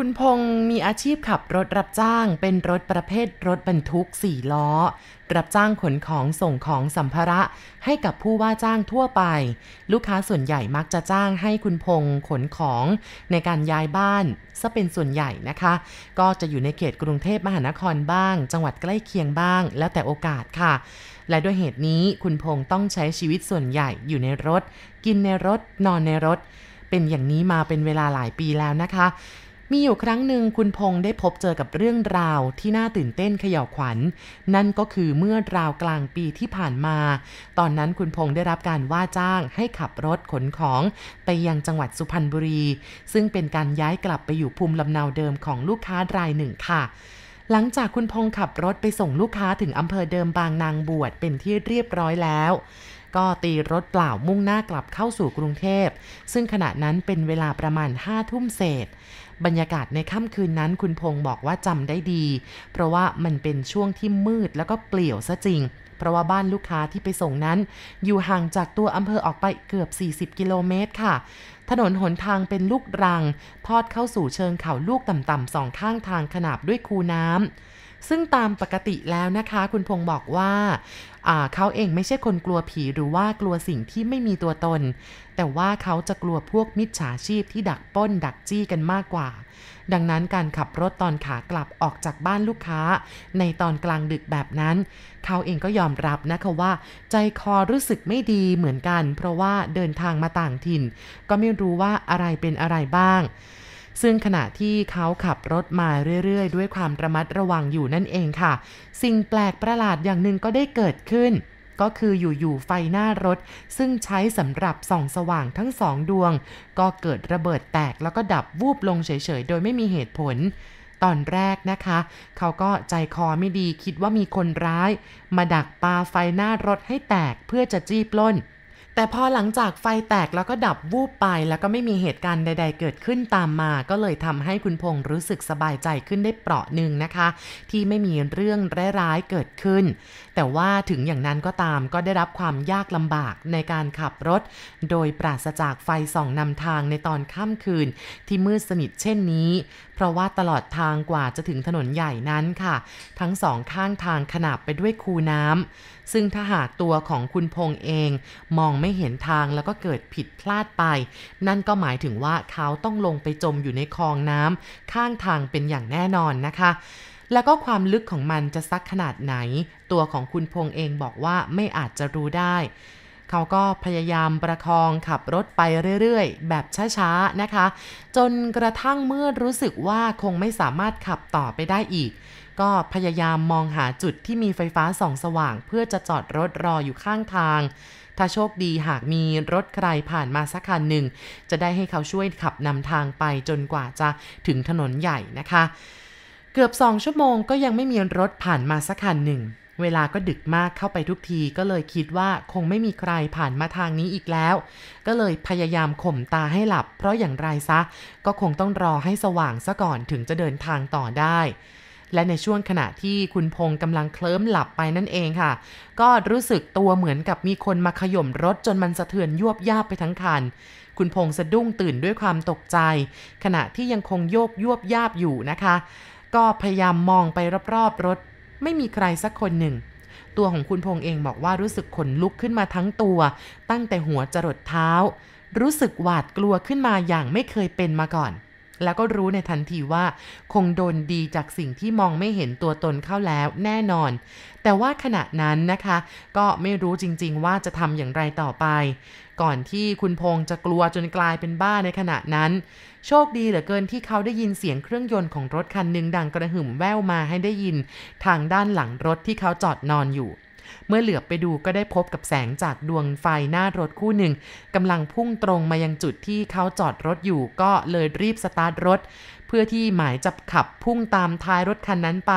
คุณพงศ์มีอาชีพขับรถรับจ้าง เป็นรถประเภทรถบรรทุกสี่ล้อ รับจ้างขนของส่งของสัมภาระ ให้กับผู้ว่าจ้างทั่วไป ลูกค้าส่วนใหญ่มักจะจ้างให้คุณพงศ์ขนของในการย้ายบ้านซะเป็นส่วนใหญ่นะคะ ก็จะอยู่ในเขตกรุงเทพมหานครบ้าง จังหวัดใกล้เคียงบ้าง แล้วแต่โอกาสค่ะ และด้วยเหตุนี้คุณพงศ์ต้องใช้ชีวิตส่วนใหญ่อยู่ในรถ กินในรถ นอนในรถ เป็นอย่างนี้มาเป็นเวลาหลายปีแล้วนะคะ มีอยู่ครั้งหนึ่งคุณพงษ์ได้พบเจอกับเรื่องราวที่น่าตื่นเต้นเขย่าวขวัญ นั่นก็คือเมื่อราวกลางปีที่ผ่านมา ตอนนั้นคุณพงษ์ได้รับการว่าจ้างให้ขับรถขนของไปยังจังหวัดสุพรรณบุรี ซึ่งเป็นการย้ายกลับไปอยู่ภูมิลำเนาเดิมของลูกค้ารายหนึ่งค่ะหลังจากคุณพงษ์ขับรถไปส่งลูกค้าถึงอำเภอเดิมบางนางบวชเป็นที่เรียบร้อยแล้ว ก็ตีรถเปล่ามุ่งหน้ากลับเข้าสู่กรุงเทพ ซึ่งขณะนั้นเป็นเวลาประมาณห้าทุ่มเศษ บรรยากาศในค่ำคืนนั้นคุณพงศ์บอกว่าจำได้ดี เพราะว่ามันเป็นช่วงที่มืดแล้วก็เปลี่ยวซะจริง เพราะว่าบ้านลูกค้าที่ไปส่งนั้น อยู่ห่างจากตัวอำเภอออกไปเกือบ 40 กิโลเมตรค่ะถนนหนทางเป็นลูกรัง ทอดเข้าสู่เชิงเขาลูกต่ำๆสองข้างทางขนาบด้วยคูน้ำ ซึ่งตามปกติแล้วนะคะ คุณพงษ์บอกว่าเขาเองไม่ใช่คนกลัวผีหรือว่ากลัวสิ่งที่ไม่มีตัวตน แต่ว่าเขาจะกลัวพวกมิจฉาชีพที่ดักป้น ดักจี้กันมากกว่า ดังนั้นการขับรถตอนขากลับออกจากบ้านลูกค้า ในตอนกลางดึกแบบนั้น เขาเองก็ยอมรับนะคะว่า ใจคอรู้สึกไม่ดีเหมือนกัน เพราะว่าเดินทางมาต่างถิ่น ก็ไม่รู้ว่าอะไรเป็นอะไรบ้าง ซึ่งขณะที่เขาขับรถมาเรื่อยๆ ด้วยความระมัดระวังอยู่นั่นเองค่ะ สิ่งแปลกประหลาดอย่างหนึ่งก็ได้เกิดขึ้น ก็คืออยู่ๆไฟหน้ารถ ซึ่งใช้สำหรับส่องสว่างทั้งสองดวง ก็เกิดระเบิดแตกแล้วก็ดับวูบลงเฉยๆ โดยไม่มีเหตุผลตอนแรกนะคะ เขาก็ใจคอไม่ดีคิดว่ามีคนร้าย มาดักปาไฟหน้ารถให้แตกเพื่อจะจี้ปล้น แต่พอหลังจากไฟแตกแล้วก็ดับวูบไปแล้วก็ไม่มีเหตุการณ์ใด ๆ เกิดขึ้นตามมา ก็เลยทำให้คุณพงษ์รู้สึกสบายใจขึ้นได้เปราะหนึ่งนะคะ ที่ไม่มีเรื่องร้ายๆเกิดขึ้น แต่ว่าถึงอย่างนั้นก็ตามก็ได้รับความยากลำบากในการขับรถ โดยปราศจากไฟส่องนำทางในตอนค่ำคืน ที่มืดสนิทเช่นนี้ เพราะว่าตลอดทางกว่าจะถึงถนนใหญ่นั้นค่ะ ทั้งสองข้างทางขนาบไปด้วยคูน้ำซึ่งถ้าหากตัวของคุณพงษ์เอง มองไม่เห็นทางแล้วก็เกิดผิดพลาดไป นั่นก็หมายถึงว่าเขาต้องลงไปจมอยู่ในคลองน้ำข้างทางเป็นอย่างแน่นอนนะคะแล้วก็ความลึกของมันจะสักขนาดไหน ตัวของคุณพงษ์เองบอกว่าไม่อาจจะรู้ได้ เขาก็พยายามประคองขับรถไปเรื่อยๆ แบบช้าๆนะคะ จนกระทั่งเมื่อรู้สึกว่าคงไม่สามารถขับต่อไปได้อีก ก็พยายามมองหาจุดที่มีไฟฟ้าส่องสว่าง เพื่อจะจอดรถรออยู่ข้างทาง ถ้าโชคดีหากมีรถใครผ่านมาสักคันหนึ่ง จะได้ให้เขาช่วยขับนำทางไปจนกว่าจะถึงถนนใหญ่นะคะ เกือบสองชั่วโมงก็ยังไม่มีรถผ่านมาสักคันหนึ่ง เวลาก็ดึกมากเข้าไปทุกทีก็เลยคิดว่าคงไม่มีใครผ่านมาทางนี้อีกแล้ว ก็เลยพยายามข่มตาให้หลับ เพราะอย่างไรซะ ก็คงต้องรอให้สว่างซะก่อนถึงจะเดินทางต่อได้ และในช่วงขณะที่คุณพงษ์กำลังเคลิ้มหลับไปนั่นเองค่ะ ก็รู้สึกตัวเหมือนกับมีคนมาขย่มรถจนมันสะเทือนยวบยาบไปทั้งคันคุณพงษ์สะดุ้งตื่นด้วยความตกใจ ขณะที่ยังคงโยกยวบยาบอยู่นะคะ ก็พยายามมองไปรอบๆรถ ไม่มีใครสักคนหนึ่ง ตัวของคุณพงษ์เองบอกว่ารู้สึกขนลุกขึ้นมาทั้งตัว ตั้งแต่หัวจรดเท้า รู้สึกหวาดกลัวขึ้นมาอย่างไม่เคยเป็นมาก่อน แล้วก็รู้ในทันทีว่า คงโดนดีจากสิ่งที่มองไม่เห็นตัวตนเข้าแล้วแน่นอน แต่ว่าขณะนั้นนะคะ ก็ไม่รู้จริง ๆ ว่าจะทำอย่างไรต่อไป ก่อนที่คุณพงษ์จะกลัวจนกลายเป็นบ้าในขณะนั้น โชคดีเหลือเกินที่เขาได้ยินเสียงเครื่องยนต์ของรถคันหนึ่งดังกระหึ่มแว่วมาให้ได้ยิน ทางด้านหลังรถที่เขาจอดนอนอยู่ เมื่อเหลือบไปดูก็ได้พบกับแสงจากดวงไฟหน้ารถคู่หนึ่งกำลังพุ่งตรงมายังจุดที่เขาจอดรถอยู่ ก็เลยรีบสตาร์ทรถ เพื่อที่หมายจะขับพุ่งตามท้ายรถคันนั้นไป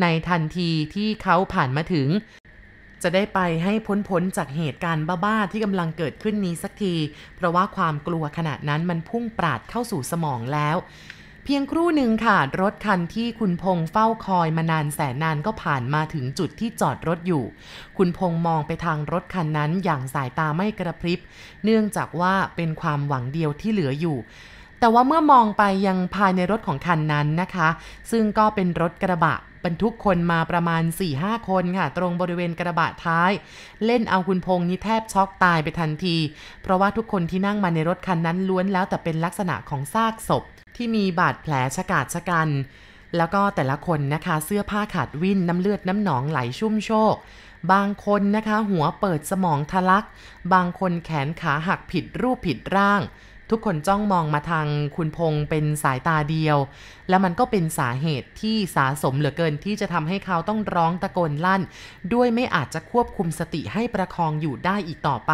ในทันทีที่เขาผ่านมาถึง จะได้ไปให้พ้นๆจากเหตุการณ์บ้าๆที่กำลังเกิดขึ้นนี้สักที เพราะว่าความกลัวขณะนั้นมันพุ่งปราดเข้าสู่สมองแล้ว เพียงครู่หนึ่งค่ะ รถคันที่คุณพงษ์เฝ้าคอยมานานแสนนานก็ผ่านมาถึงจุดที่จอดรถอยู่ คุณพงษ์มองไปทางรถคันนั้นอย่างสายตาไม่กระพริบ เนื่องจากว่าเป็นความหวังเดียวที่เหลืออยู่แต่ว่าเมื่อมองไปยังภายในรถของคันนั้นนะคะ ซึ่งก็เป็นรถกระบะ บรรทุกคนมาประมาณ 4-5 คนค่ะ ตรงบริเวณกระบะท้าย เล่นเอาคุณพงษ์นี่แทบช็อกตายไปทันที เพราะว่าทุกคนที่นั่งมาในรถคันนั้นล้วนแล้วแต่เป็นลักษณะของซากศพ ที่มีบาดแผลชะกาดชะกัน แล้วก็แต่ละคนนะคะเสื้อผ้าขาดวิ่นน้ำเลือดน้ำหนองไหลชุ่มโชกบางคนนะคะหัวเปิดสมองทะลัก บางคนแขนขาหักผิดรูปผิดร่าง ทุกคนจ้องมองมาทางคุณพงษ์เป็นสายตาเดียว และมันก็เป็นสาเหตุที่สาสมเหลือเกินที่จะทำให้เขาต้องร้องตะโกนลั่น ด้วยไม่อาจจะควบคุมสติให้ประคองอยู่ได้อีกต่อไป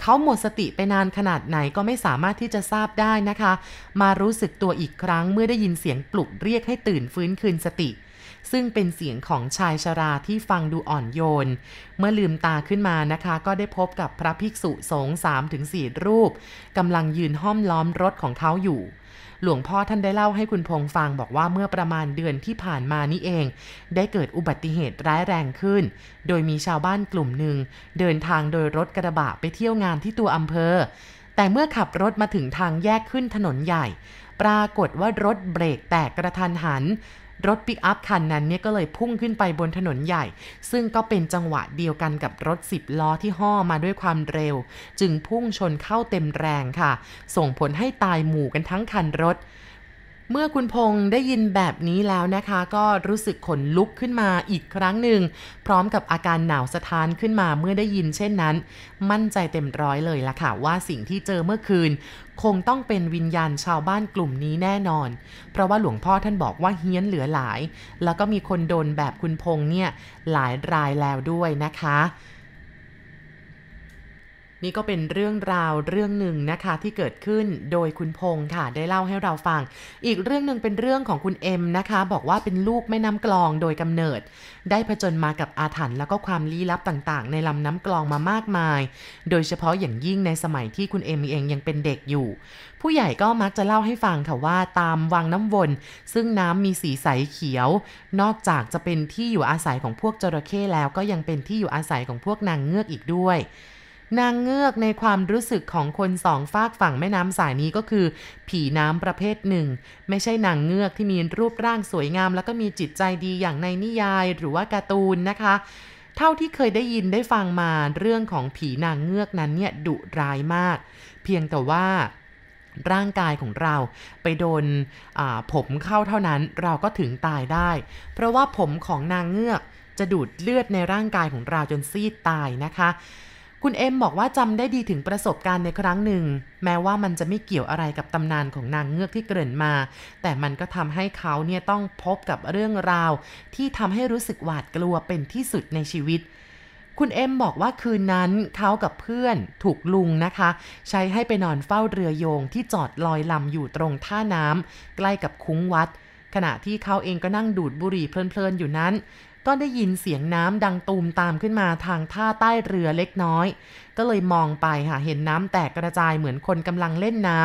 เขาหมดสติไปนานขนาดไหนก็ไม่สามารถที่จะทราบได้นะคะ มารู้สึกตัวอีกครั้งเมื่อได้ยินเสียงปลุกเรียกให้ตื่นฟื้นคืนสติ ซึ่งเป็นเสียงของชายชราที่ฟังดูอ่อนโยน เมื่อลืมตาขึ้นมานะคะ ก็ได้พบกับพระภิกษุสงฆ์3-4รูปกำลังยืนห้อมล้อมรถของเขาอยู่ หลวงพ่อท่านได้เล่าให้คุณพงษ์ฟังบอกว่าเมื่อประมาณเดือนที่ผ่านมานี่เอง ได้เกิดอุบัติเหตุร้ายแรงขึ้น โดยมีชาวบ้านกลุ่มหนึ่ง เดินทางโดยรถกระบะไปเที่ยวงานที่ตัวอำเภอ แต่เมื่อขับรถมาถึงทางแยกขึ้นถนนใหญ่ ปรากฏว่ารถเบรกแตกกระทันหัน รถปิกอัพคันนั้นเนี่ยก็เลยพุ่งขึ้นไปบนถนนใหญ่ ซึ่งก็เป็นจังหวะเดียวกันกับรถ10ล้อที่ห่อมาด้วยความเร็ว จึงพุ่งชนเข้าเต็มแรงค่ะ ส่งผลให้ตายหมู่กันทั้งคันรถ เมื่อคุณพงษ์ได้ยินแบบนี้แล้วนะคะ ก็รู้สึกขนลุกขึ้นมาอีกครั้งหนึ่ง พร้อมกับอาการหนาวสะท้านขึ้นมาเมื่อได้ยินเช่นนั้น มั่นใจเต็มร้อยเลยล่ะค่ะ ว่าสิ่งที่เจอเมื่อคืน คงต้องเป็นวิญญาณชาวบ้านกลุ่มนี้แน่นอน เพราะว่าหลวงพ่อท่านบอกว่าเฮี้ยนเหลือหลาย แล้วก็มีคนโดนแบบคุณพงษ์เนี่ยหลายรายแล้วด้วยนะคะ นี่ก็เป็นเรื่องราวเรื่องหนึ่งนะคะที่เกิดขึ้นโดยคุณพงษ์ค่ะ ได้เล่าให้เราฟัง อีกเรื่องหนึ่งเป็นเรื่องของคุณเอ็มนะคะ บอกว่าเป็นลูกแม่น้ำกลองโดยกำเนิด ได้ผจญมากับอาถรรพ์แล้วก็ความลี้ลับต่างๆ ในลำน้ำกลองมามากมาย โดยเฉพาะอย่างยิ่งในสมัยที่คุณเอ็มเองยังเป็นเด็กอยู่ ผู้ใหญ่ก็มักจะเล่าให้ฟังค่ะว่าตามวังน้ำวน ซึ่งน้ำมีสีใสเขียว นอกจากจะเป็นที่อยู่อาศัยของพวกจระเข้แล้วก็ยังเป็นที่อยู่อาศัยของพวกนางเงือกอีกด้วย นางเงือกในความรู้สึกของคนสองฝากฝั่งแม่น้ำสายนี้ก็คือ ผีน้ำประเภทหนึ่ง ไม่ใช่นางเงือกที่มีรูปร่างสวยงาม แล้วก็มีจิตใจดีอย่างในนิยายหรือว่าการ์ตูนนะคะ เท่าที่เคยได้ยินได้ฟังมาเรื่องของผีนางเงือกนั้นเนี่ยดุร้ายมาก เพียงแต่ว่าร่างกายของเราไปโดนผมเข้าเท่านั้นเราก็ถึงตายได้ เพราะว่าผมของนางเงือกจะดูดเลือดในร่างกายของเราจนซีดตายนะคะ คุณเอ็มบอกว่าจำได้ดีถึงประสบการณ์ในครั้งหนึ่ง แม้ว่ามันจะไม่เกี่ยวอะไรกับตำนานของนางเงือกที่เกริ่นมา แต่มันก็ทำให้เขาเนี่ยต้องพบกับเรื่องราว ที่ทำให้รู้สึกหวาดกลัวเป็นที่สุดในชีวิต คุณเอ็มบอกว่าคืนนั้นเขากับเพื่อนถูกลุงนะคะ ใช้ให้ไปนอนเฝ้าเรือโยงที่จอดลอยลำอยู่ตรงท่าน้ำใกล้กับคุ้งวัดขณะที่เขาเองก็นั่งดูดบุหรี่เพลินๆอยู่นั้น ก็ได้ยินเสียงน้ำดังตูมตามขึ้นมาทางท่าใต้เรือเล็กน้อย ก็เลยมองไปค่ะเห็นน้ำแตกกระจายเหมือนคนกำลังเล่นน้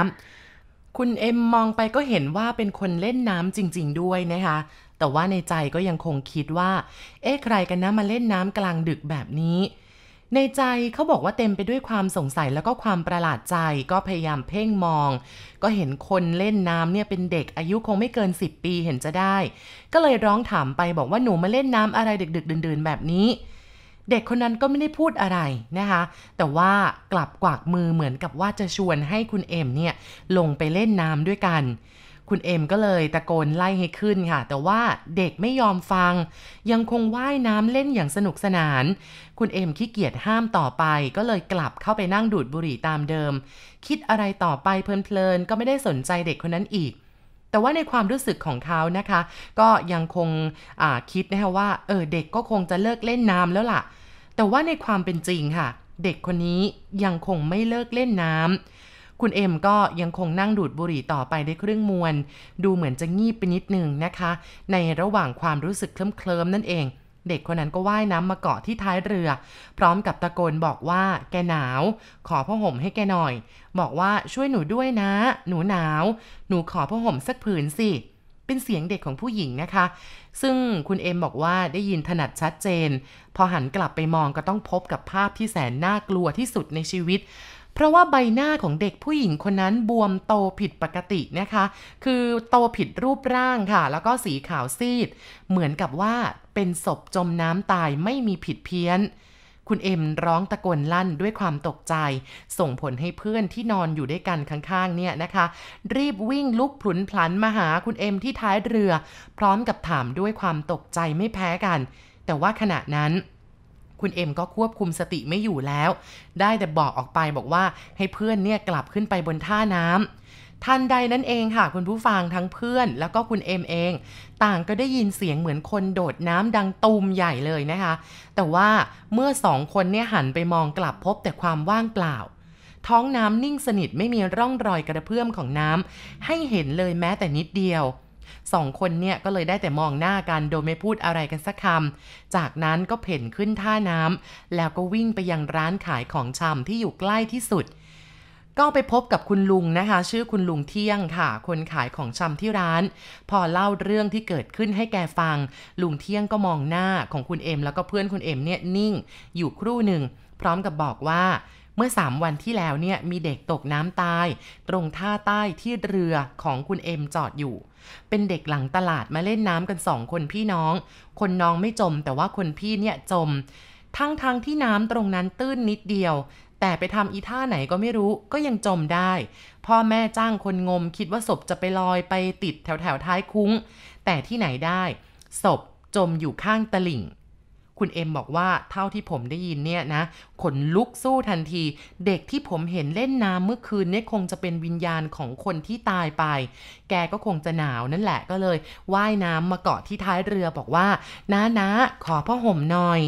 ำคุณเอ็มมองไปก็เห็นว่าเป็นคนเล่นน้ำจริง ๆ ด้วยนะคะ แต่ว่าในใจก็ยังคงคิดว่า เอ๊ะใครกันนะมาเล่นน้ำกลางดึกแบบนี้ ในใจเขาบอกว่าเต็มไปด้วยความสงสัยแล้วก็ความประหลาดใจก็พยายามเพ่งมอง ก็เห็นคนเล่นน้ำเนี่ยเป็นเด็กอายุคงไม่เกิน 10 ปีเห็นจะได้ ก็เลยร้องถามไปบอกว่าหนูมาเล่นน้ำอะไรดึก ๆ ดื่นๆ แบบนี้ เด็กคนนั้นก็ไม่ได้พูดอะไรนะคะ แต่ว่ากลับกวักมือเหมือนกับว่าจะชวนให้คุณเอ็มเนี่ยลงไปเล่นน้ำด้วยกัน คุณเอ็มก็เลยตะโกนไล่ให้ขึ้นค่ะ แต่ว่าเด็กไม่ยอมฟัง ยังคงว่ายน้ำเล่นอย่างสนุกสนาน คุณเอ็มขี้เกียจห้ามต่อไป ก็เลยกลับเข้าไปนั่งดูดบุหรี่ตามเดิม คิดอะไรต่อไปเพลินๆก็ไม่ได้สนใจเด็กคนนั้นอีกแต่ว่าในความรู้สึกของเขานะคะ ก็ยังคงคิดนะคะว่าเออเด็กก็คงจะเลิกเล่นน้ำแล้วล่ะ แต่ว่าในความเป็นจริงค่ะ เด็กคนนี้ยังคงไม่เลิกเล่นน้ำ คุณเอ็มก็ยังคงนั่งดูดบุหรี่ต่อไปได้ครึ่งมวน ดูเหมือนจะงีบไปนิดนึงนะคะ ในระหว่างความรู้สึกเคลิ้มๆนั่นเอง เด็กคนนั้นก็ว่ายน้ำมาเกาะที่ท้ายเรือ พร้อมกับตะโกนบอกว่าแกหนาว ขอผ้าห่มให้แกหน่อย บอกว่าช่วยหนูด้วยนะ หนูหนาว หนูขอผ้าห่มสักผืนสิเป็นเสียงเด็กของผู้หญิงนะคะ ซึ่งคุณเอ็มบอกว่าได้ยินถนัดชัดเจน พอหันกลับไปมองก็ต้องพบกับภาพที่แสนน่ากลัวที่สุดในชีวิต เพราะว่าใบหน้าของเด็กผู้หญิงคนนั้นบวมโตผิดปกตินะคะ คือโตผิดรูปร่างค่ะ แล้วก็สีขาวซีด เหมือนกับว่าเป็นศพจมน้ำตายไม่มีผิดเพี้ยน คุณเอ็มร้องตะโกนลั่นด้วยความตกใจ ส่งผลให้เพื่อนที่นอนอยู่ด้วยกันข้างๆ เนี่ยนะคะ รีบวิ่งลุกพลุนพลันมาหาคุณเอ็มที่ท้ายเรือ พร้อมกับถามด้วยความตกใจไม่แพ้กัน แต่ว่าขณะนั้น คุณเอ็มก็ควบคุมสติไม่อยู่แล้ว ได้แต่บอกออกไปบอกว่าให้เพื่อนเนี่ยกลับขึ้นไปบนท่าน้ำทันใดนั้นเองค่ะ คุณผู้ฟังทั้งเพื่อน แล้วก็คุณเอ็มเอง ต่างก็ได้ยินเสียงเหมือนคนโดดน้ำดังตูมใหญ่เลยนะคะ แต่ว่าเมื่อสองคนเนี่ยหันไปมองกลับพบแต่ความว่างเปล่า ท้องน้ำนิ่งสนิทไม่มีร่องรอยกระเพื่อมของน้ำให้เห็นเลยแม้แต่นิดเดียว สองคนเนี่ยก็เลยได้แต่มองหน้ากันโดยไม่พูดอะไรกันสักคำ จากนั้นก็เพ่นขึ้นท่าน้ำแล้วก็วิ่งไปยังร้านขายของชำที่อยู่ใกล้ที่สุด ก็ไปพบกับคุณลุงนะคะ ชื่อคุณลุงเที่ยงค่ะ คนขายของชำที่ร้าน พอเล่าเรื่องที่เกิดขึ้นให้แกฟัง ลุงเที่ยงก็มองหน้าของคุณเอ็มแล้วก็เพื่อนคุณเอ็มเนี่ยนิ่ง อยู่ครู่หนึ่งพร้อมกับบอกว่า เมื่อ 3 วันที่แล้วเนี่ยมีเด็กตกน้ำตาย ตรงท่าใต้ที่เรือของคุณเอ็มจอดอยู่ เป็นเด็กหลังตลาดมาเล่นน้ำกันสองคนพี่น้อง คนน้องไม่จม แต่ว่าคนพี่เนี่ยจม ทั้งทางที่น้ำตรงนั้นตื้นนิดเดียว แต่ไปทำอีท่าไหนก็ไม่รู้ก็ยังจมได้ พ่อแม่จ้างคนงมคิดว่าศพจะไปลอยไปติดแถวแถวท้ายคุ้ง แต่ที่ไหนได้ ศพจมอยู่ข้างตลิ่ง คุณเอ็มบอกว่าเท่าที่ผมได้ยินเนี่ยนะขนลุกสู้ทันที เด็กที่ผมเห็นเล่นน้ำเมื่อคืนเนี่ยคงจะเป็นวิญญาณของคนที่ตายไป แกก็คงจะหนาวนั่นแหละก็เลยว่ายน้ำมาเกาะที่ท้ายเรือบอกว่าน้านะขอพ่อห่มหน่อย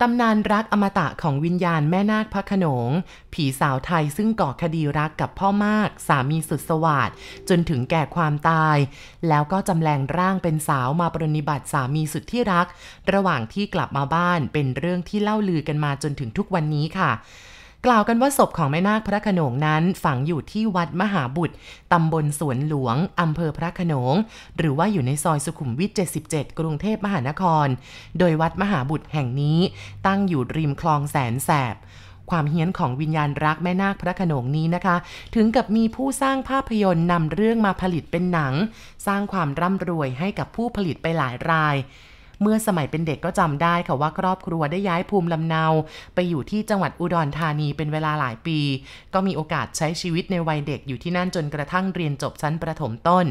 ตำนานรักอมตะของวิญญาณแม่นาคพระขนง ผีสาวไทยซึ่งก่อคดีรักกับพ่อมาก สามีสุดสวัสดจนถึงแก่ความตาย แล้วก็จำแรงร่างเป็นสาวมาปรนิบัติสามีสุดที่รัก ระหว่างที่กลับมาบ้านเป็นเรื่องที่เล่าลือกันมาจนถึงทุกวันนี้ค่ะ กล่าวกันว่าศพของแม่นาคพระขนงนั้นฝังอยู่ที่วัดมหาบุตรตำบลสวนหลวงอำเภอพระขนง หรือว่าอยู่ในซอยสุขุมวิท 77 กรุงเทพมหานคร โดยวัดมหาบุตรแห่งนี้ตั้งอยู่ริมคลองแสนแสบความเฮี้ยนของวิญญาณรักแม่นาคพระขนงนี้นะคะ ถึงกับมีผู้สร้างภาพยนตร์นำเรื่องมาผลิตเป็นหนัง สร้างความร่ำรวยให้กับผู้ผลิตไปหลายราย เมื่อสมัยเป็นเด็กก็จำได้ค่ะว่าครอบครัวได้ย้ายภูมิลำเนา ไปอยู่ที่จังหวัดอุดรธานีเป็นเวลาหลายปี ก็มีโอกาสใช้ชีวิตในวัยเด็กอยู่ที่นั่นจนกระทั่งเรียนจบชั้นประถมต้น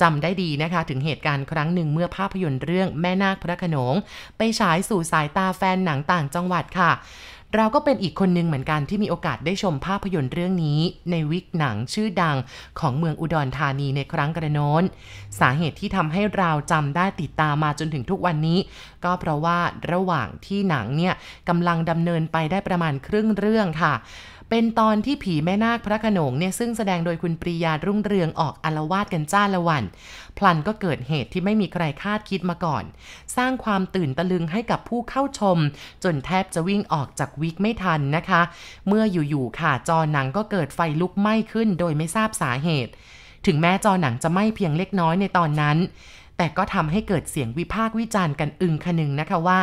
จำได้ดีนะคะ ถึงเหตุการณ์ครั้งหนึ่งเมื่อภาพยนตร์เรื่องแม่นาคพระขนง ไปฉายสู่สายตาแฟนหนังต่างจังหวัดค่ะ เราก็เป็นอีกคนหนึ่งเหมือนกันที่มีโอกาสได้ชมภาพยนตร์เรื่องนี้ ในวิกหนังชื่อดังของเมืองอุดรธานีในครั้งกระโน้น สาเหตุที่ทำให้เราจำได้ติดตามมาจนถึงทุกวันนี้ ก็เพราะว่าระหว่างที่หนังเนี่ยกำลังดำเนินไปได้ประมาณครึ่งเรื่องค่ะ เป็นตอนที่ผีแม่นาคพระขนงเนี่ยซึ่งแสดงโดยคุณปรียารุ่งเรืองออกอารวาสกันจ้าละวัน พลันก็เกิดเหตุที่ไม่มีใครคาดคิดมาก่อน สร้างความตื่นตะลึงให้กับผู้เข้าชม จนแทบจะวิ่งออกจากวิกไม่ทันนะคะ เมื่ออยู่ๆค่ะจอหนังก็เกิดไฟลุกไหม้ขึ้นโดยไม่ทราบสาเหตุ ถึงแม้จอหนังจะไหม้เพียงเล็กน้อยในตอนนั้น แต่ก็ทำให้เกิดเสียงวิพากษ์วิจารณ์กันอึงคนึงนะคะว่า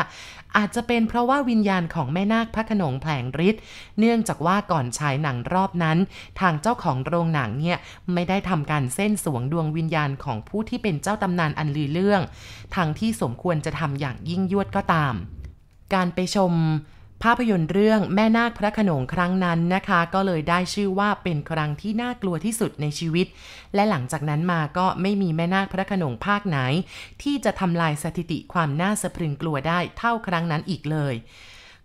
อาจจะเป็นเพราะว่าวิญญาณของแม่นาคพระขนงแผลงฤทธิ์เนื่องจากว่าก่อนฉายหนังรอบนั้น ทางเจ้าของโรงหนังเนี่ยไม่ได้ทำการเส้นสวงดวงวิญญาณของผู้ที่เป็นเจ้าตำนานอันลือเรื่องทางที่สมควรจะทำอย่างยิ่งยวดก็ตาม การไปชม ภาพยนตร์เรื่องแม่นาคพระขนงครั้งนั้นนะคะ ก็เลยได้ชื่อว่าเป็นครั้งที่น่ากลัวที่สุดในชีวิต และหลังจากนั้นมาก็ไม่มีแม่นาคพระขนงภาคไหน ที่จะทำลายสถิติความน่าสะพรึงกลัวได้เท่าครั้งนั้นอีกเลย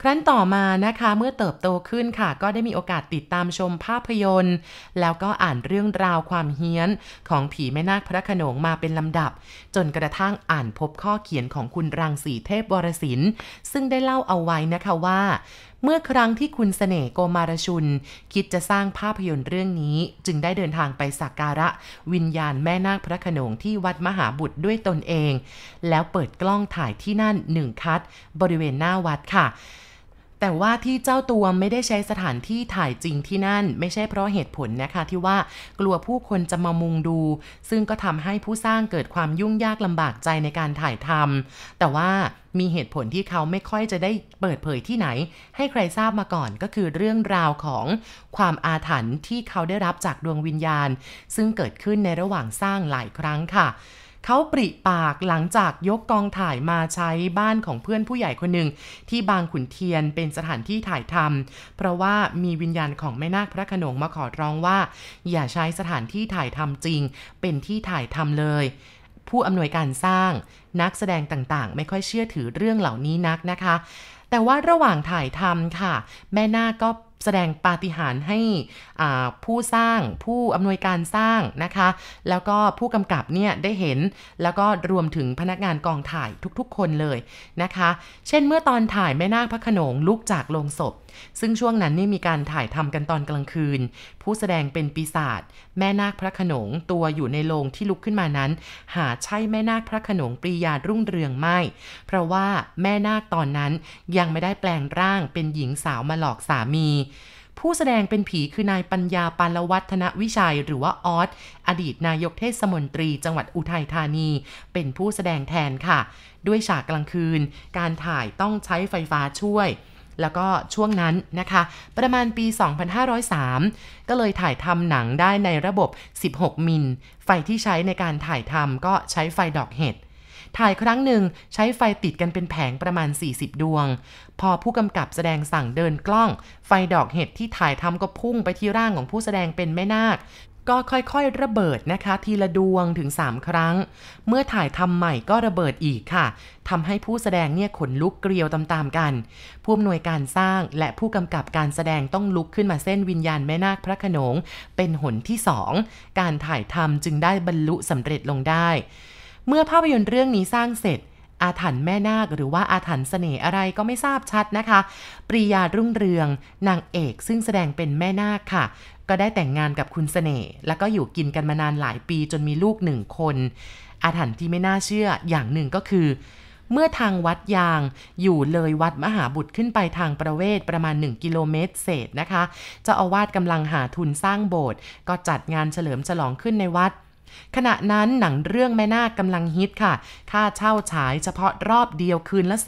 ครั้นต่อมานะคะเมื่อเติบโตขึ้นค่ะ ก็ได้มีโอกาสติดตามชมภาพยนตร์ แล้วก็อ่านเรื่องราวความเฮี้ยน ของผีแม่นาคพระขนงมาเป็นลำดับ จนกระทั่งอ่านพบข้อเขียนของคุณรังสีเทพวรสินซึ่งได้เล่าเอาไว้นะคะว่าเมื่อครั้งที่คุณสเสน่ห์โกมารชุน คิดจะสร้างภาพยนตร์เรื่องนี้ จึงได้เดินทางไปสักการะ วิญญาณแม่นาคพระขนงที่วัดมหาบุตรด้วยตนเอง แล้วเปิดกล้องถ่ายที่นั่นหนึ่งคัด บริเวณหน้าวัดค่ะ แต่ว่าที่เจ้าตัวไม่ได้ใช้สถานที่ถ่ายจริงที่นั่น ไม่ใช่เพราะเหตุผลนะคะที่ว่ากลัวผู้คนจะมามุงดู ซึ่งก็ทำให้ผู้สร้างเกิดความยุ่งยากลำบากใจในการถ่ายทำแต่ว่ามีเหตุผลที่เขาไม่ค่อยจะได้เปิดเผยที่ไหน ให้ใครทราบมาก่อนก็คือเรื่องราวของความอาถรรพ์ที่เขาได้รับจากดวงวิญญาณ ซึ่งเกิดขึ้นในระหว่างสร้างหลายครั้งค่ะ เขาปริปากหลังจากยกกองถ่ายมาใช้บ้านของเพื่อนผู้ใหญ่คนหนึ่ง ที่บางขุนเทียนเป็นสถานที่ถ่ายทำเพราะว่ามีวิญญาณของแม่นาคพระขนงมาขอร้องว่า อย่าใช้สถานที่ถ่ายทำจริง เป็นที่ถ่ายทำเลยผู้อำนวยการสร้างนักแสดงต่างๆ ไม่ค่อยเชื่อถือเรื่องเหล่านี้นักนะคะ แต่ว่าระหว่างถ่ายทำค่ะ แม่นาคก็ แสดงปาฏิหาริย์ให้ผู้สร้างผู้อำนวยการสร้างนะคะ แล้วก็ผู้กำกับเนี่ยได้เห็นแล้วก็รวมถึงพนักงานกองถ่ายทุกๆ คนเลยนะคะ เช่นเมื่อตอนถ่ายแม่นาคพระขนงลุกจากโลงศพ ซึ่งช่วงนั้นนี่มีการถ่ายทำกันตอนกลางคืน ผู้แสดงเป็นปีศาจแม่นาคพระขนงตัวอยู่ในโลงที่ลุกขึ้นมานั้น หาใช่แม่นาคพระขนงปรียารุ่งเรืองไม่ เพราะว่าแม่นาคตอนนั้นยังไม่ได้แปลงร่างเป็นหญิงสาวมาหลอกสามี ผู้แสดงเป็นผีคือนายปัญญาปานวัฒนวิชัย หรือว่าออสอดีตนายกเทศมนตรี จังหวัดอุทัยธานี เป็นผู้แสดงแทนค่ะ ด้วยฉากกลางคืน การถ่ายต้องใช้ไฟฟ้าช่วยแล้วก็ช่วงนั้นนะคะ ประมาณปี 2503 ก็เลยถ่ายทำหนังได้ในระบบ 16 มิล ไฟที่ใช้ในการถ่ายทำก็ใช้ไฟดอกเห็ด ถ่ายครั้งหนึ่งใช้ไฟติดกันเป็นแผงประมาณ 40 ดวง พอผู้กำกับแสดงสั่งเดินกล้อง ไฟดอกเห็ดที่ถ่ายทำก็พุ่งไปที่ร่างของผู้แสดงเป็นแม่นาคก็ค่อยๆ ระเบิดนะคะ ทีละดวงถึง 3 ครั้ง เมื่อถ่ายทำใหม่ก็ระเบิดอีกค่ะทำให้ผู้แสดงเนี่ยขนลุกเกลียวตามๆกัน ผู้อำนวยการสร้างและผู้กำกับการแสดงต้องลุกขึ้นมาเส้นวิญญาณแม่นาคพระขนง เป็นหนที่สองการถ่ายทำจึงได้บรรลุสำเร็จลงได้ เมื่อภาพยนตร์เรื่องนี้สร้างเสร็จ อาถรรพ์แม่นาคหรือว่าอาถรรพ์เสน่ห์อะไรก็ไม่ทราบชัดนะคะ ปรียารุ่งเรือง นางเอกซึ่งแสดงเป็นแม่นาคค่ะ ก็ได้แต่งงานกับคุณเสน่ห์แล้วก็อยู่กินกันมานานหลายปีจนมีลูกหนึ่งคน อาถรรพ์ที่ไม่น่าเชื่ออย่างหนึ่งก็คือเมื่อทางวัดยางอยู่เลยวัดมหาบุตรขึ้นไปทางประเวศประมาณ 1 กิโลเมตรเศษนะคะ เจ้าอาวาสกำลังหาทุนสร้างโบสถ์ก็จัดงานเฉลิมฉลองขึ้นในวัด ขณะนั้นหนังเรื่องแม่นาคกำลังฮิตค่ะ ค่าเช่าฉายเฉพาะรอบเดียวคืนละ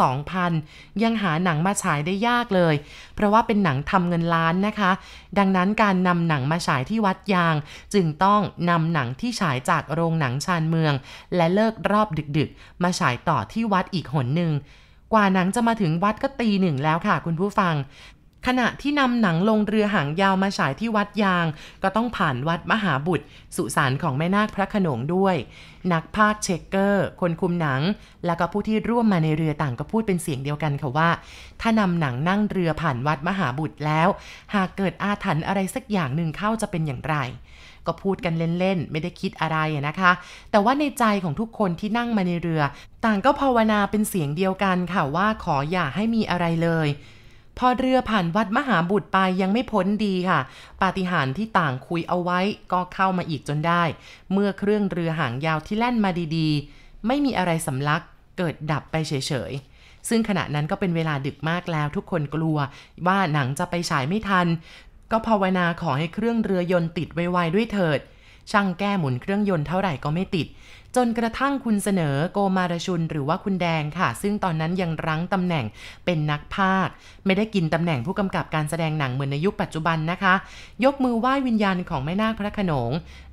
2,000 ยังหาหนังมาฉายได้ยากเลย เพราะว่าเป็นหนังทำเงินล้านนะคะ ดังนั้นการนำหนังมาฉายที่วัดยาง จึงต้องนำหนังที่ฉายจากโรงหนังชานเมือง และเลิกรอบดึกๆ มาฉายต่อที่วัดอีกหนหนึ่งกว่าหนังจะมาถึงวัดก็ตีหนึ่งแล้วค่ะคุณผู้ฟัง ขณะที่นำหนังลงเรือหางยาวมาฉายที่วัดยาง ก็ต้องผ่านวัดมหาบุตร สุสานของแม่นาคพระขนงด้วย นักภาคเชคเกอร์ คนคุมหนัง แล้วก็ผู้ที่ร่วมมาในเรือต่างก็พูดเป็นเสียงเดียวกันค่ะว่า ถ้านำหนังนั่งเรือผ่านวัดมหาบุตรแล้ว หากเกิดอาถรรพ์อะไรสักอย่างหนึ่งเข้าจะเป็นอย่างไร ก็พูดกันเล่นๆ ไม่ได้คิดอะไรนะคะ แต่ว่าในใจของทุกคนที่นั่งมาในเรือ ต่างก็ภาวนาเป็นเสียงเดียวกันค่ะว่าขออย่าให้มีอะไรเลย พอเรือผ่านวัดมหาบุตรไปยังไม่พ้นดีค่ะ ปาฏิหาริย์ที่ต่างคุยเอาไว้ก็เข้ามาอีกจนได้ เมื่อเครื่องเรือหางยาวที่แล่นมาดีๆ ไม่มีอะไรสำลักเกิดดับไปเฉยๆซึ่งขณะนั้นก็เป็นเวลาดึกมากแล้วทุกคนกลัวว่าหนังจะไปฉายไม่ทัน ก็ภาวนาขอให้เครื่องเรือยนต์ติดไวๆด้วยเถิด ช่างแก้หมุนเครื่องยนต์เท่าไหร่ก็ไม่ติด จนกระทั่งคุณเสนอโกมารชุนหรือว่าคุณแดงค่ะ ซึ่งตอนนั้นยังรั้งตำแหน่งเป็นนักภาคไม่ได้กินตำแหน่งผู้กำกับการแสดงหนังเหมือนในยุคปัจจุบันนะคะ ยกมือไหว้วิญญาณของแม่นาคพระขนง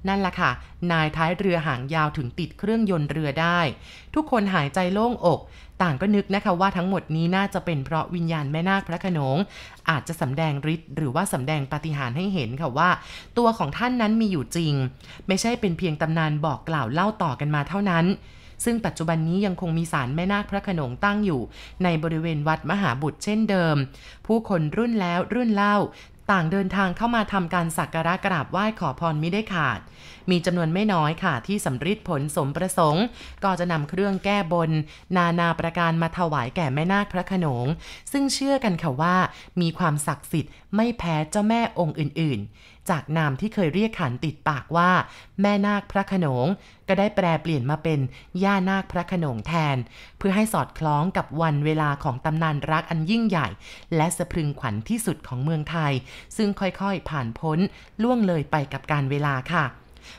นั่นละค่ะ นายท้ายเรือหางยาวถึงติดเครื่องยนต์เรือได้ ทุกคนหายใจโล่งอก ต่างก็นึกนะคะว่าทั้งหมดนี้น่าจะเป็นเพราะวิญญาณแม่นาคพระขนง อาจจะสำแดงฤทธิ์หรือว่าสำแดงปาฏิหาริย์ให้เห็นค่ะว่า ตัวของท่านนั้นมีอยู่จริง ไม่ใช่เป็นเพียงตำนานบอกกล่าวเล่าต่อกันมาเท่านั้นซึ่งปัจจุบันนี้ยังคงมีศาลแม่นาคพระขนงตั้งอยู่ ในบริเวณวัดมหาบุตรเช่นเดิม ผู้คนรุ่นแล้วรุ่นเล่า ต่างเดินทางเข้ามาทำการสักการะกราบไหว้ขอพรไม่ได้ขาด มีจำนวนไม่น้อยค่ะที่สำริดผลสมประสงค์ ก็จะนำเครื่องแก้บน นานาประการมาถวายแก่แม่นาคพระขนง ซึ่งเชื่อกันค่ะว่า มีความศักดิ์สิทธิ์ไม่แพ้เจ้าแม่องค์อื่น ๆ จากนามที่เคยเรียกขานติดปากว่า แม่นาคพระขนง ก็ได้แปลเปลี่ยนมาเป็นย่านาคพระขนงแทน เพื่อให้สอดคล้องกับวันเวลาของตำนานรักอันยิ่งใหญ่ และสะพรึงขวัญที่สุดของเมืองไทย ซึ่งค่อยๆผ่านพ้นล่วงเลยไปกับการเวลาค่ะ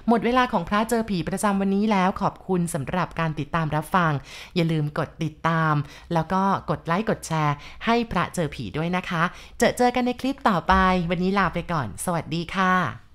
หมดเวลาของพระเจอผีประจำวันนี้แล้วขอบคุณสำหรับการติดตามรับฟัง อย่าลืมกดติดตาม แล้วก็กดไลค์กดแชร์ ให้พระเจอผีด้วยนะคะ เจอเจอกันในคลิปต่อไป วันนี้ลาไปก่อน สวัสดีค่ะ